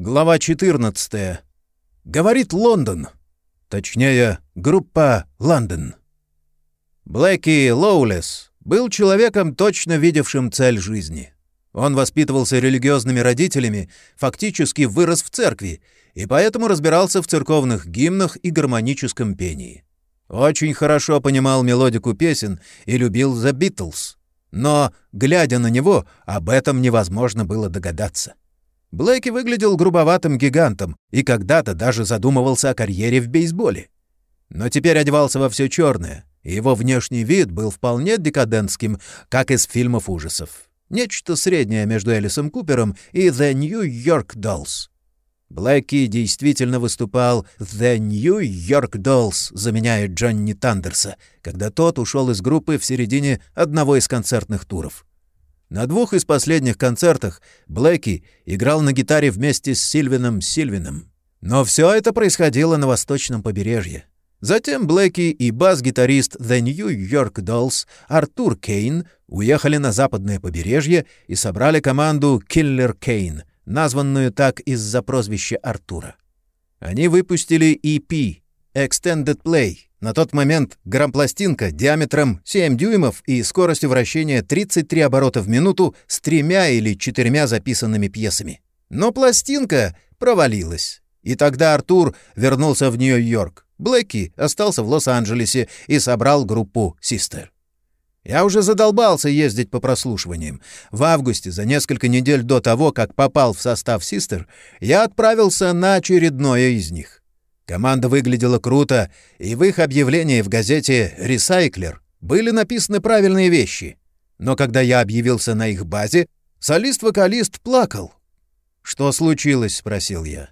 Глава 14. Говорит Лондон. Точнее, группа «Лондон». Блэки Лоулес был человеком, точно видевшим цель жизни. Он воспитывался религиозными родителями, фактически вырос в церкви, и поэтому разбирался в церковных гимнах и гармоническом пении. Очень хорошо понимал мелодику песен и любил The Beatles. Но, глядя на него, об этом невозможно было догадаться. Блэки выглядел грубоватым гигантом и когда-то даже задумывался о карьере в бейсболе. Но теперь одевался во все черное, и его внешний вид был вполне декадентским, как из фильмов ужасов. Нечто среднее между Элисом Купером и The New York Dolls. Блэки действительно выступал The New York Dolls, заменяя Джонни Тандерса, когда тот ушел из группы в середине одного из концертных туров. На двух из последних концертах Блэки играл на гитаре вместе с Сильвином Сильвином. Но все это происходило на восточном побережье. Затем Блэки и бас-гитарист The New York Dolls Артур Кейн уехали на западное побережье и собрали команду Killer Кейн, названную так из-за прозвища Артура. Они выпустили EP Extended Play, на тот момент грампластинка диаметром 7 дюймов и скоростью вращения 33 оборота в минуту с тремя или четырьмя записанными пьесами. Но пластинка провалилась. И тогда Артур вернулся в Нью-Йорк. Блэки остался в Лос-Анджелесе и собрал группу «Систер». Я уже задолбался ездить по прослушиваниям. В августе, за несколько недель до того, как попал в состав «Систер», я отправился на очередное из них. Команда выглядела круто, и в их объявлении в газете «Ресайклер» были написаны правильные вещи. Но когда я объявился на их базе, солист-вокалист плакал. «Что случилось?» — спросил я.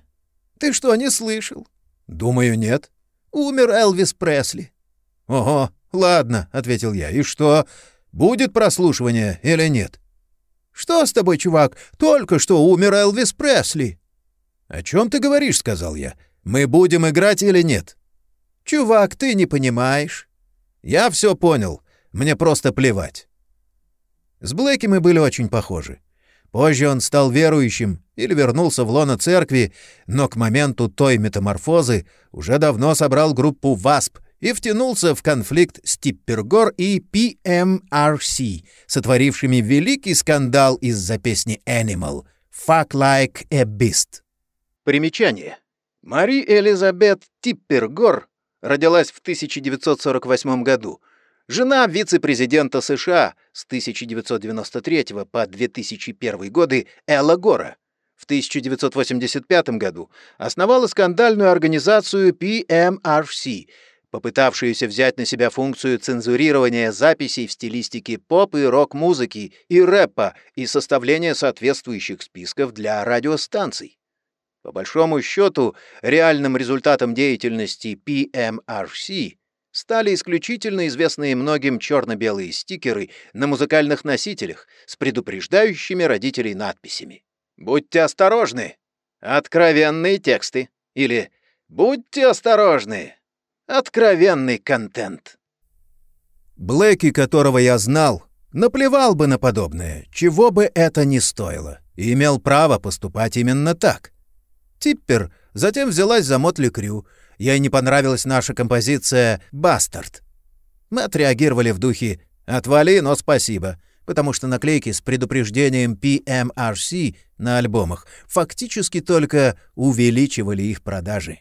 «Ты что, не слышал?» «Думаю, нет». «Умер Элвис Пресли». «Ого, ладно», — ответил я. «И что, будет прослушивание или нет?» «Что с тобой, чувак? Только что умер Элвис Пресли». «О чем ты говоришь?» — сказал я. Мы будем играть или нет? Чувак, ты не понимаешь. Я все понял. Мне просто плевать. С Блэки мы были очень похожи. Позже он стал верующим или вернулся в лоно церкви, но к моменту той метаморфозы уже давно собрал группу ВАСП и втянулся в конфликт с Типпергор и PMRC, сотворившими великий скандал из-за песни «Animal» «Fuck like a beast». Примечание. Мари Элизабет Типпергор родилась в 1948 году, жена вице-президента США с 1993 по 2001 годы Элла Гора. В 1985 году основала скандальную организацию PMRC, попытавшуюся взять на себя функцию цензурирования записей в стилистике поп и рок-музыки и рэпа и составления соответствующих списков для радиостанций. По большому счету, реальным результатом деятельности PMRC стали исключительно известные многим черно-белые стикеры на музыкальных носителях с предупреждающими родителей надписями. «Будьте осторожны! Откровенные тексты!» или «Будьте осторожны! Откровенный контент!» Блэки, которого я знал, наплевал бы на подобное, чего бы это ни стоило, и имел право поступать именно так. Типпер затем взялась за Мотли Крю. Ей не понравилась наша композиция «Бастард». Мы отреагировали в духе «Отвали, но спасибо», потому что наклейки с предупреждением PMRC на альбомах фактически только увеличивали их продажи.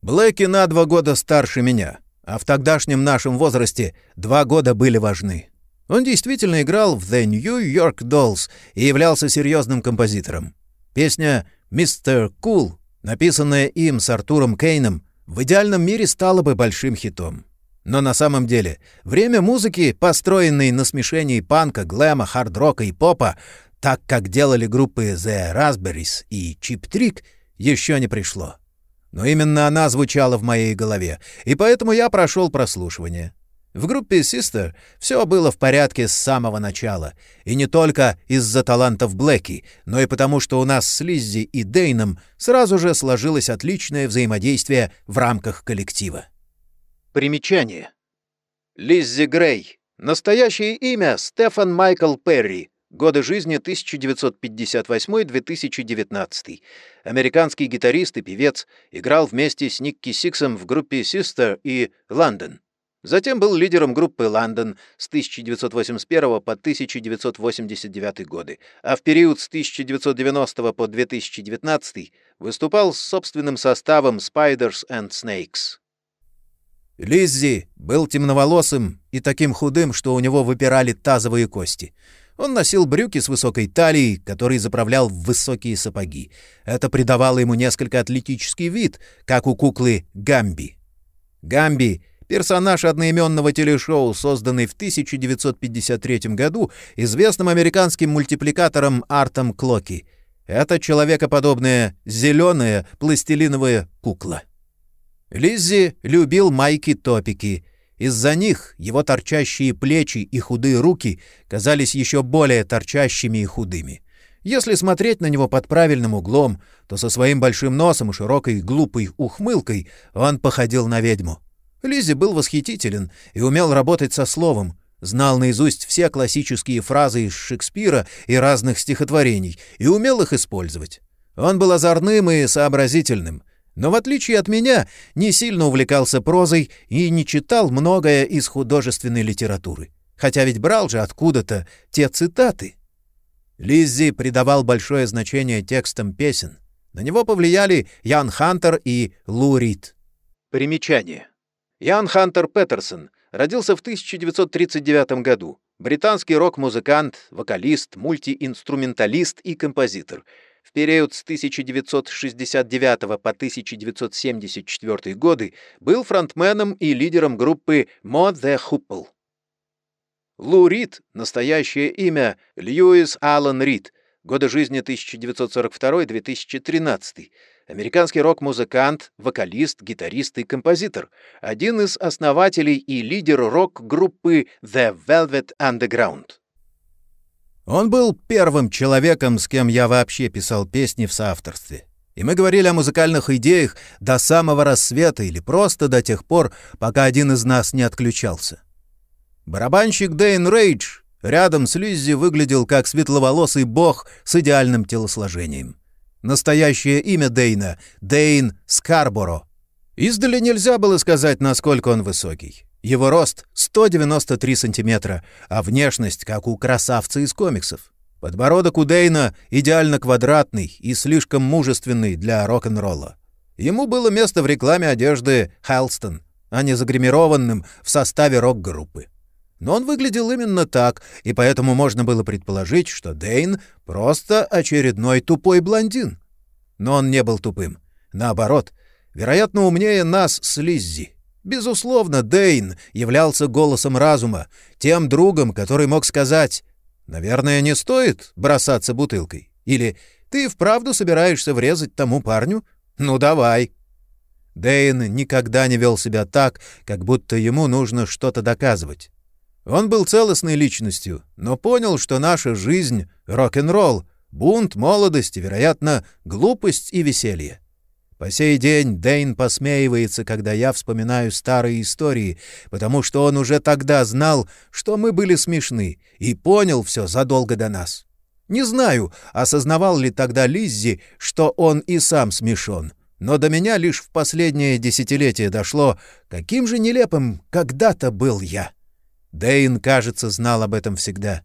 Блэки на два года старше меня, а в тогдашнем нашем возрасте два года были важны. Он действительно играл в The New York Dolls и являлся серьезным композитором. Песня «Мистер Кул», написанная им с Артуром Кейном, в идеальном мире стала бы большим хитом. Но на самом деле время музыки, построенной на смешении панка, глэма, хард-рока и попа, так как делали группы The Raspberries и Chip Trick, еще не пришло. Но именно она звучала в моей голове, и поэтому я прошел прослушивание. В группе Sister все было в порядке с самого начала, и не только из-за талантов Блэки, но и потому, что у нас с Лиззи и Дейном сразу же сложилось отличное взаимодействие в рамках коллектива. Примечание. Лиззи Грей. Настоящее имя Стефан Майкл Перри. Годы жизни 1958-2019. Американский гитарист и певец, играл вместе с Никки Сиксом в группе Sister и London. Затем был лидером группы London с 1981 по 1989 годы, а в период с 1990 по 2019 выступал с собственным составом Spiders and Snakes. Лиззи был темноволосым и таким худым, что у него выпирали тазовые кости. Он носил брюки с высокой талией, которые заправлял в высокие сапоги. Это придавало ему несколько атлетический вид, как у куклы Гамби. Гамби — персонаж одноименного телешоу, созданный в 1953 году известным американским мультипликатором Артом Клоки. Это человекоподобная зеленая пластилиновая кукла. Лиззи любил майки-топики. Из-за них его торчащие плечи и худые руки казались еще более торчащими и худыми. Если смотреть на него под правильным углом, то со своим большим носом и широкой глупой ухмылкой он походил на ведьму. Лиззи был восхитителен и умел работать со словом, знал наизусть все классические фразы из Шекспира и разных стихотворений и умел их использовать. Он был озорным и сообразительным, но в отличие от меня не сильно увлекался прозой и не читал многое из художественной литературы, хотя ведь брал же откуда-то те цитаты. Лиззи придавал большое значение текстам песен. На него повлияли Ян Хантер и Лу Рид. Примечание. Ян Хантер Петерсон родился в 1939 году. Британский рок-музыкант, вокалист, мультиинструменталист и композитор — в период с 1969 по 1974 годы был фронтменом и лидером группы Mod the Hoople. Лу Рид, настоящее имя Льюис Аллен Рид, годы жизни 1942-2013, американский рок-музыкант, вокалист, гитарист и композитор, один из основателей и лидер рок-группы The Velvet Underground. Он был первым человеком, с кем я вообще писал песни в соавторстве. И мы говорили о музыкальных идеях до самого рассвета или просто до тех пор, пока один из нас не отключался. Барабанщик Дэйн Рейдж рядом с Лиззи выглядел как светловолосый бог с идеальным телосложением. Настоящее имя Дэйна — Дэйн Скарборо. Издали нельзя было сказать, насколько он высокий. Его рост 193 сантиметра, а внешность, как у красавца из комиксов. Подбородок у Дейна идеально квадратный и слишком мужественный для рок-н-ролла. Ему было место в рекламе одежды «Хелстон», а не загримированным в составе рок-группы. Но он выглядел именно так, и поэтому можно было предположить, что Дейн — просто очередной тупой блондин. Но он не был тупым. Наоборот, вероятно, умнее нас с Лиззи. Безусловно, Дейн являлся голосом разума, тем другом, который мог сказать «Наверное, не стоит бросаться бутылкой» или «Ты вправду собираешься врезать тому парню? Ну, давай». Дейн никогда не вел себя так, как будто ему нужно что-то доказывать. Он был целостной личностью, но понял, что наша жизнь — рок-н-ролл, бунт, молодость и, вероятно, глупость и веселье. По сей день Дэйн посмеивается, когда я вспоминаю старые истории, потому что он уже тогда знал, что мы были смешны, и понял все задолго до нас. Не знаю, осознавал ли тогда Лиззи, что он и сам смешон, но до меня лишь в последнее десятилетие дошло, каким же нелепым когда-то был я. Дэйн, кажется, знал об этом всегда.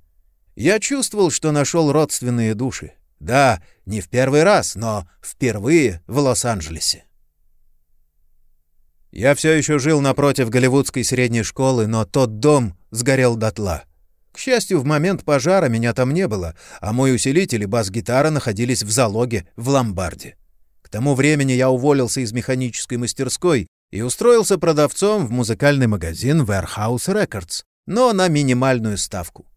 Я чувствовал, что нашел родственные души. Да, не в первый раз, но впервые в Лос-Анджелесе. Я все еще жил напротив голливудской средней школы, но тот дом сгорел дотла. К счастью, в момент пожара меня там не было, а мой усилитель и бас-гитара находились в залоге в ломбарде. К тому времени я уволился из механической мастерской и устроился продавцом в музыкальный магазин Warehouse Records, но на минимальную ставку.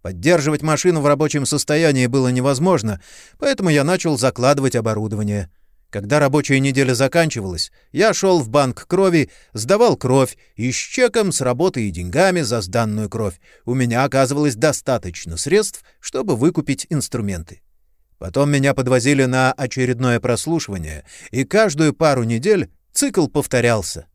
Поддерживать машину в рабочем состоянии было невозможно, поэтому я начал закладывать оборудование. Когда рабочая неделя заканчивалась, я шел в банк крови, сдавал кровь, и с чеком с работой и деньгами за сданную кровь у меня оказывалось достаточно средств, чтобы выкупить инструменты. Потом меня подвозили на очередное прослушивание, и каждую пару недель цикл повторялся.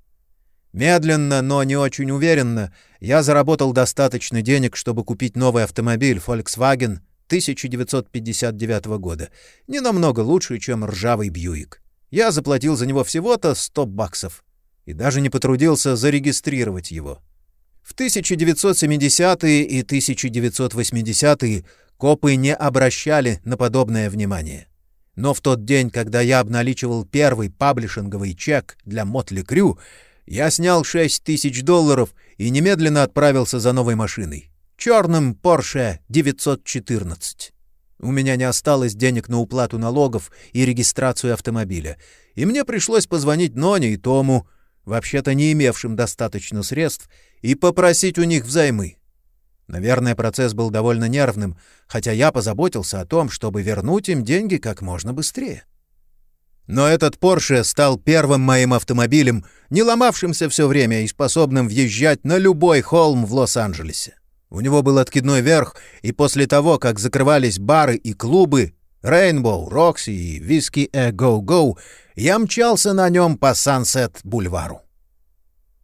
Медленно, но не очень уверенно, я заработал достаточно денег, чтобы купить новый автомобиль Volkswagen 1959 года. Не намного лучше, чем ржавый Бьюик. Я заплатил за него всего-то 100 баксов и даже не потрудился зарегистрировать его. В 1970-е и 1980-е копы не обращали на подобное внимание. Но в тот день, когда я обналичивал первый паблишинговый чек для Мотли Крю, я снял 6 тысяч долларов и немедленно отправился за новой машиной. Черным Porsche 914. У меня не осталось денег на уплату налогов и регистрацию автомобиля, и мне пришлось позвонить Ноне и Тому, вообще-то не имевшим достаточно средств, и попросить у них взаймы. Наверное, процесс был довольно нервным, хотя я позаботился о том, чтобы вернуть им деньги как можно быстрее. Но этот Porsche стал первым моим автомобилем, не ломавшимся все время и способным въезжать на любой холм в Лос-Анджелесе. У него был откидной верх, и после того, как закрывались бары и клубы Rainbow, Roxy и A Go Go, я мчался на нем по Сансет-бульвару.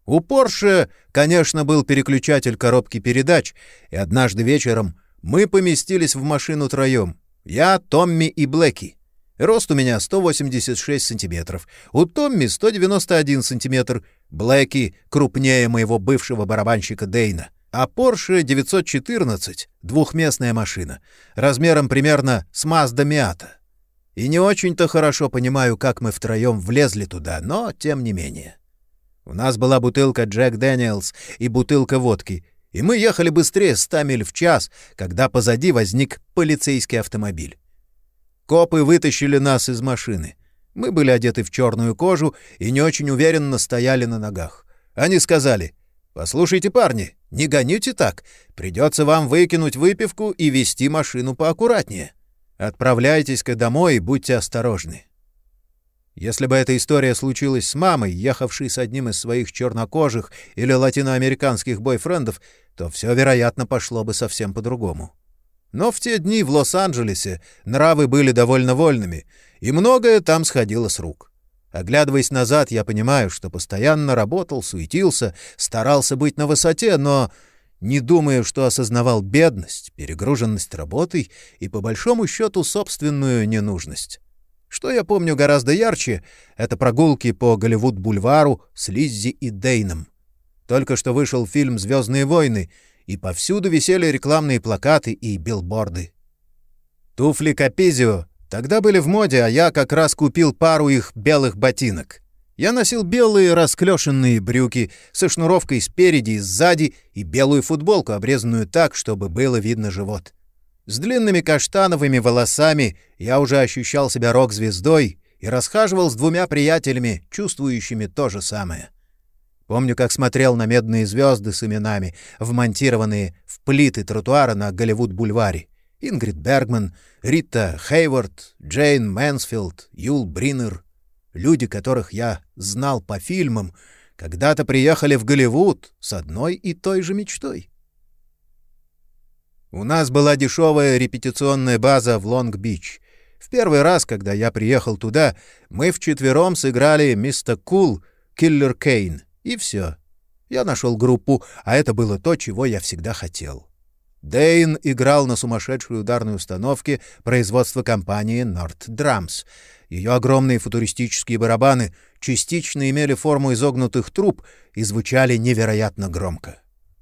У Порше, конечно, был переключатель коробки передач, и однажды вечером мы поместились в машину троем. Я, Томми и Блэки. Рост у меня 186 сантиметров, у Томми 191 сантиметр, Блэки крупнее моего бывшего барабанщика Дейна. А Porsche 914 — двухместная машина, размером примерно с Mazda Miata. И не очень-то хорошо понимаю, как мы втроем влезли туда, но тем не менее. У нас была бутылка Джек Дэниелс и бутылка водки, и мы ехали быстрее 100 миль в час, когда позади возник полицейский автомобиль. Копы вытащили нас из машины. Мы были одеты в черную кожу и не очень уверенно стояли на ногах. Они сказали, «Послушайте, парни, не гоните так. Придется вам выкинуть выпивку и вести машину поаккуратнее. Отправляйтесь-ка домой и будьте осторожны». Если бы эта история случилась с мамой, ехавшей с одним из своих чернокожих или латиноамериканских бойфрендов, то все, вероятно, пошло бы совсем по-другому. Но в те дни в Лос-Анджелесе нравы были довольно вольными, и многое там сходило с рук. Оглядываясь назад, я понимаю, что постоянно работал, суетился, старался быть на высоте, но не думаю, что осознавал бедность, перегруженность работой и, по большому счету, собственную ненужность. Что я помню гораздо ярче, это прогулки по Голливуд-бульвару с Лиззи и Дейном. Только что вышел фильм «Звездные войны», и повсюду висели рекламные плакаты и билборды. Туфли Капизио тогда были в моде, а я как раз купил пару их белых ботинок. Я носил белые расклешенные брюки со шнуровкой спереди и сзади и белую футболку, обрезанную так, чтобы было видно живот. С длинными каштановыми волосами я уже ощущал себя рок-звездой и расхаживал с двумя приятелями, чувствующими то же самое. Помню, как смотрел на медные звезды с именами, вмонтированные в плиты тротуара на Голливуд-бульваре. Ингрид Бергман, Рита Хейворт, Джейн Мэнсфилд, Юл Бринер. Люди, которых я знал по фильмам, когда-то приехали в Голливуд с одной и той же мечтой. У нас была дешевая репетиционная база в Лонг-Бич. В первый раз, когда я приехал туда, мы вчетвером сыграли «Мистер Кул», «Киллер Кейн» и все. Я нашел группу, а это было то, чего я всегда хотел. Дейн играл на сумасшедшей ударной установке производства компании North Drums. Ее огромные футуристические барабаны частично имели форму изогнутых труб и звучали невероятно громко.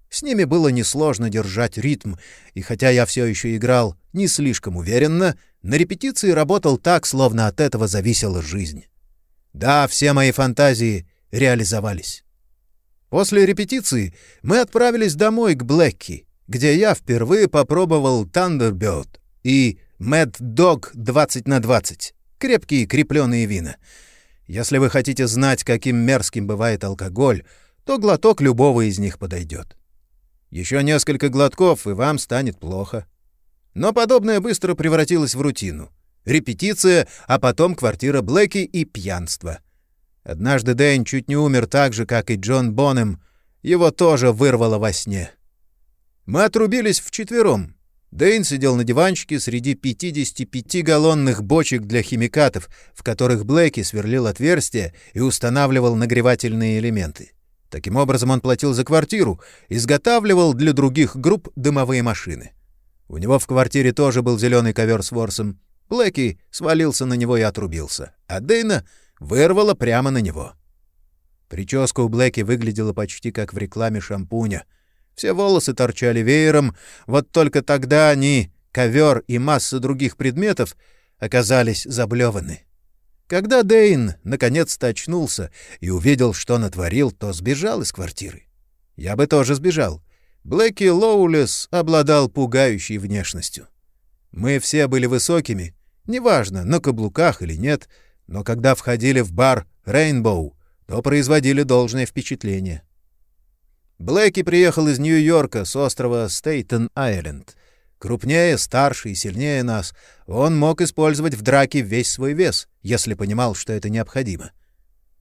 С ними было несложно держать ритм, и хотя я все еще играл не слишком уверенно, на репетиции работал так, словно от этого зависела жизнь. Да, все мои фантазии реализовались. После репетиции мы отправились домой к Блэкки, где я впервые попробовал Thunderbird и Mad Dog 20 на 20, крепкие крепленные вина. Если вы хотите знать, каким мерзким бывает алкоголь, то глоток любого из них подойдет. Еще несколько глотков, и вам станет плохо. Но подобное быстро превратилось в рутину. Репетиция, а потом квартира Блэки и пьянство. Однажды Дэйн чуть не умер так же, как и Джон Бонем. Его тоже вырвало во сне. Мы отрубились вчетвером. Дэйн сидел на диванчике среди 55-галлонных бочек для химикатов, в которых Блэки сверлил отверстия и устанавливал нагревательные элементы. Таким образом, он платил за квартиру, изготавливал для других групп дымовые машины. У него в квартире тоже был зеленый ковер с ворсом. Блэки свалился на него и отрубился, а Дэйна вырвала прямо на него. Прическа у Блэки выглядела почти как в рекламе шампуня. Все волосы торчали веером, вот только тогда они, ковер и масса других предметов, оказались заблеваны. Когда Дэйн наконец-то очнулся и увидел, что натворил, то сбежал из квартиры. Я бы тоже сбежал. Блэки Лоулес обладал пугающей внешностью. Мы все были высокими, неважно, на каблуках или нет, но когда входили в бар «Рейнбоу», то производили должное впечатление. Блэки приехал из Нью-Йорка с острова Стейтен-Айленд. Крупнее, старше и сильнее нас, он мог использовать в драке весь свой вес, если понимал, что это необходимо.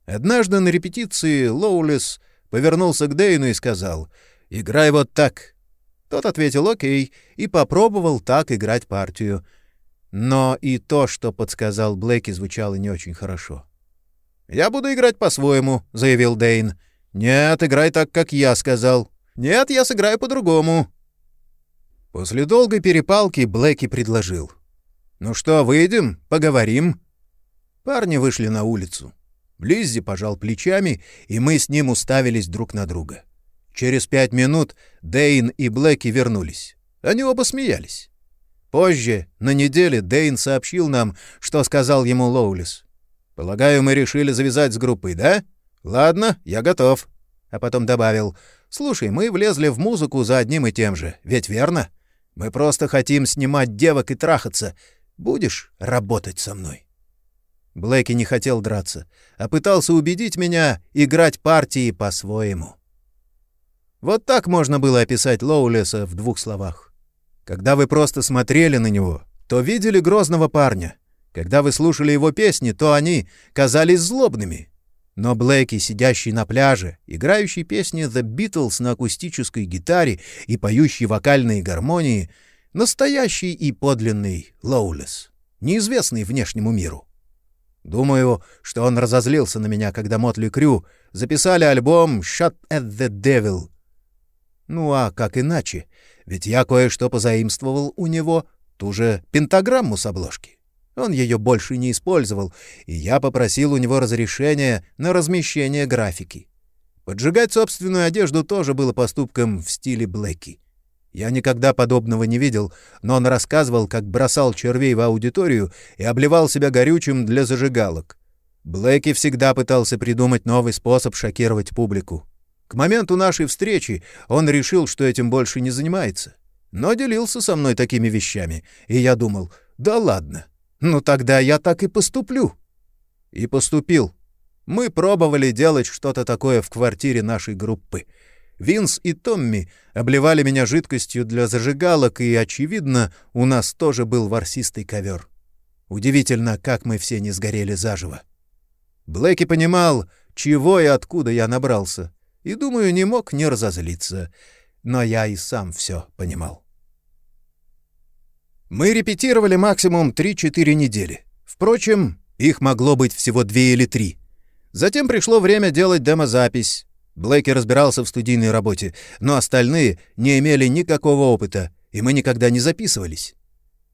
Однажды на репетиции Лоулес повернулся к Дейну и сказал — Играй вот так. Тот ответил «Окей» и попробовал так играть партию. Но и то, что подсказал Блэки, звучало не очень хорошо. «Я буду играть по-своему», — заявил Дейн. «Нет, играй так, как я сказал. Нет, я сыграю по-другому». После долгой перепалки Блэки предложил. «Ну что, выйдем, поговорим?» Парни вышли на улицу. Лиззи пожал плечами, и мы с ним уставились друг на друга. Через пять минут Дейн и Блэки вернулись. Они оба смеялись. Позже, на неделе, Дейн сообщил нам, что сказал ему Лоулис. «Полагаю, мы решили завязать с группой, да? Ладно, я готов». А потом добавил, «Слушай, мы влезли в музыку за одним и тем же, ведь верно? Мы просто хотим снимать девок и трахаться. Будешь работать со мной?» Блэки не хотел драться, а пытался убедить меня играть партии по-своему. Вот так можно было описать Лоулеса в двух словах. Когда вы просто смотрели на него, то видели грозного парня. Когда вы слушали его песни, то они казались злобными. Но Блэки, сидящий на пляже, играющий песни The Beatles на акустической гитаре и поющий вокальные гармонии, настоящий и подлинный Лоулес, неизвестный внешнему миру. Думаю, что он разозлился на меня, когда Мотли Крю записали альбом «Shot at the Devil», ну а как иначе? Ведь я кое-что позаимствовал у него, ту же пентаграмму с обложки. Он ее больше не использовал, и я попросил у него разрешения на размещение графики. Поджигать собственную одежду тоже было поступком в стиле Блэки. Я никогда подобного не видел, но он рассказывал, как бросал червей в аудиторию и обливал себя горючим для зажигалок. Блэки всегда пытался придумать новый способ шокировать публику. К моменту нашей встречи он решил, что этим больше не занимается. Но делился со мной такими вещами, и я думал, да ладно, ну тогда я так и поступлю. И поступил. Мы пробовали делать что-то такое в квартире нашей группы. Винс и Томми обливали меня жидкостью для зажигалок, и, очевидно, у нас тоже был ворсистый ковер. Удивительно, как мы все не сгорели заживо. Блэки понимал, чего и откуда я набрался и, думаю, не мог не разозлиться. Но я и сам все понимал. Мы репетировали максимум 3-4 недели. Впрочем, их могло быть всего две или три. Затем пришло время делать демозапись. Блэки разбирался в студийной работе, но остальные не имели никакого опыта, и мы никогда не записывались.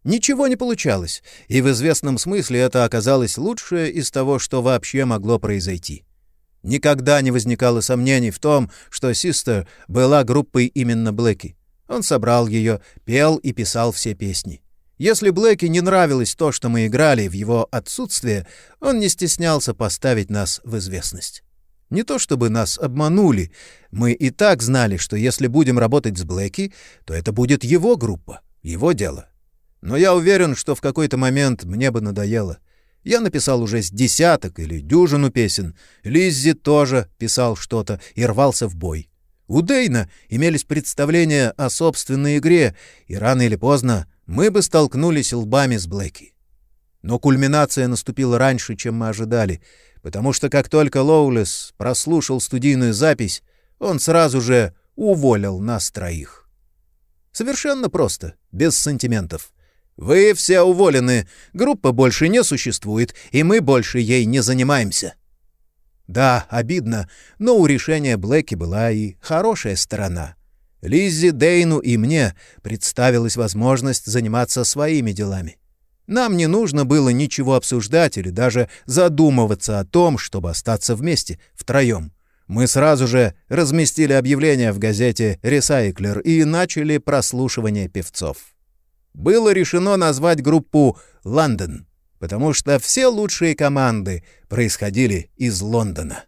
Ничего не получалось, и в известном смысле это оказалось лучшее из того, что вообще могло произойти. Никогда не возникало сомнений в том, что «Систер» была группой именно Блэки. Он собрал ее, пел и писал все песни. Если Блэки не нравилось то, что мы играли в его отсутствие, он не стеснялся поставить нас в известность. Не то чтобы нас обманули, мы и так знали, что если будем работать с Блэки, то это будет его группа, его дело. Но я уверен, что в какой-то момент мне бы надоело. Я написал уже с десяток или дюжину песен. Лиззи тоже писал что-то и рвался в бой. У Дейна имелись представления о собственной игре, и рано или поздно мы бы столкнулись лбами с Блэки. Но кульминация наступила раньше, чем мы ожидали, потому что как только Лоулес прослушал студийную запись, он сразу же уволил нас троих. Совершенно просто, без сантиментов. «Вы все уволены. Группа больше не существует, и мы больше ей не занимаемся». Да, обидно, но у решения Блэки была и хорошая сторона. Лиззи, Дейну и мне представилась возможность заниматься своими делами. Нам не нужно было ничего обсуждать или даже задумываться о том, чтобы остаться вместе, втроем. Мы сразу же разместили объявление в газете «Ресайклер» и начали прослушивание певцов. Было решено назвать группу «Лондон», потому что все лучшие команды происходили из Лондона.